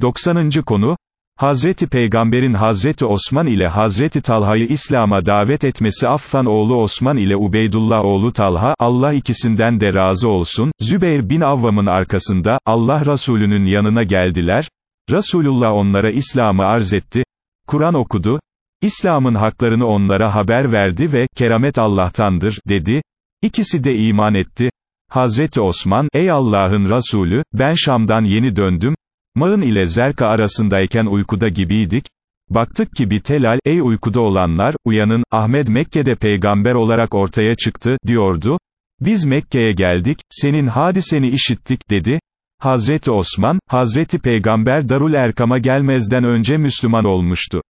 90. konu, Hazreti Peygamber'in Hazreti Osman ile Hazreti Talha'yı İslam'a davet etmesi Affan oğlu Osman ile Ubeydullah oğlu Talha, Allah ikisinden de razı olsun, Zübeyir bin Avvam'ın arkasında, Allah Resulü'nün yanına geldiler, Resulullah onlara İslam'ı arz etti, Kur'an okudu, İslam'ın haklarını onlara haber verdi ve, keramet Allah'tandır, dedi, İkisi de iman etti, Hazreti Osman, ey Allah'ın Resulü, ben Şam'dan yeni döndüm, Mağın ile Zerka arasındayken uykuda gibiydik, baktık ki bir telal, ey uykuda olanlar, uyanın, Ahmet Mekke'de peygamber olarak ortaya çıktı, diyordu, biz Mekke'ye geldik, senin hadiseni işittik, dedi, Hazreti Osman, Hazreti Peygamber Darul Erkam'a gelmezden önce Müslüman olmuştu.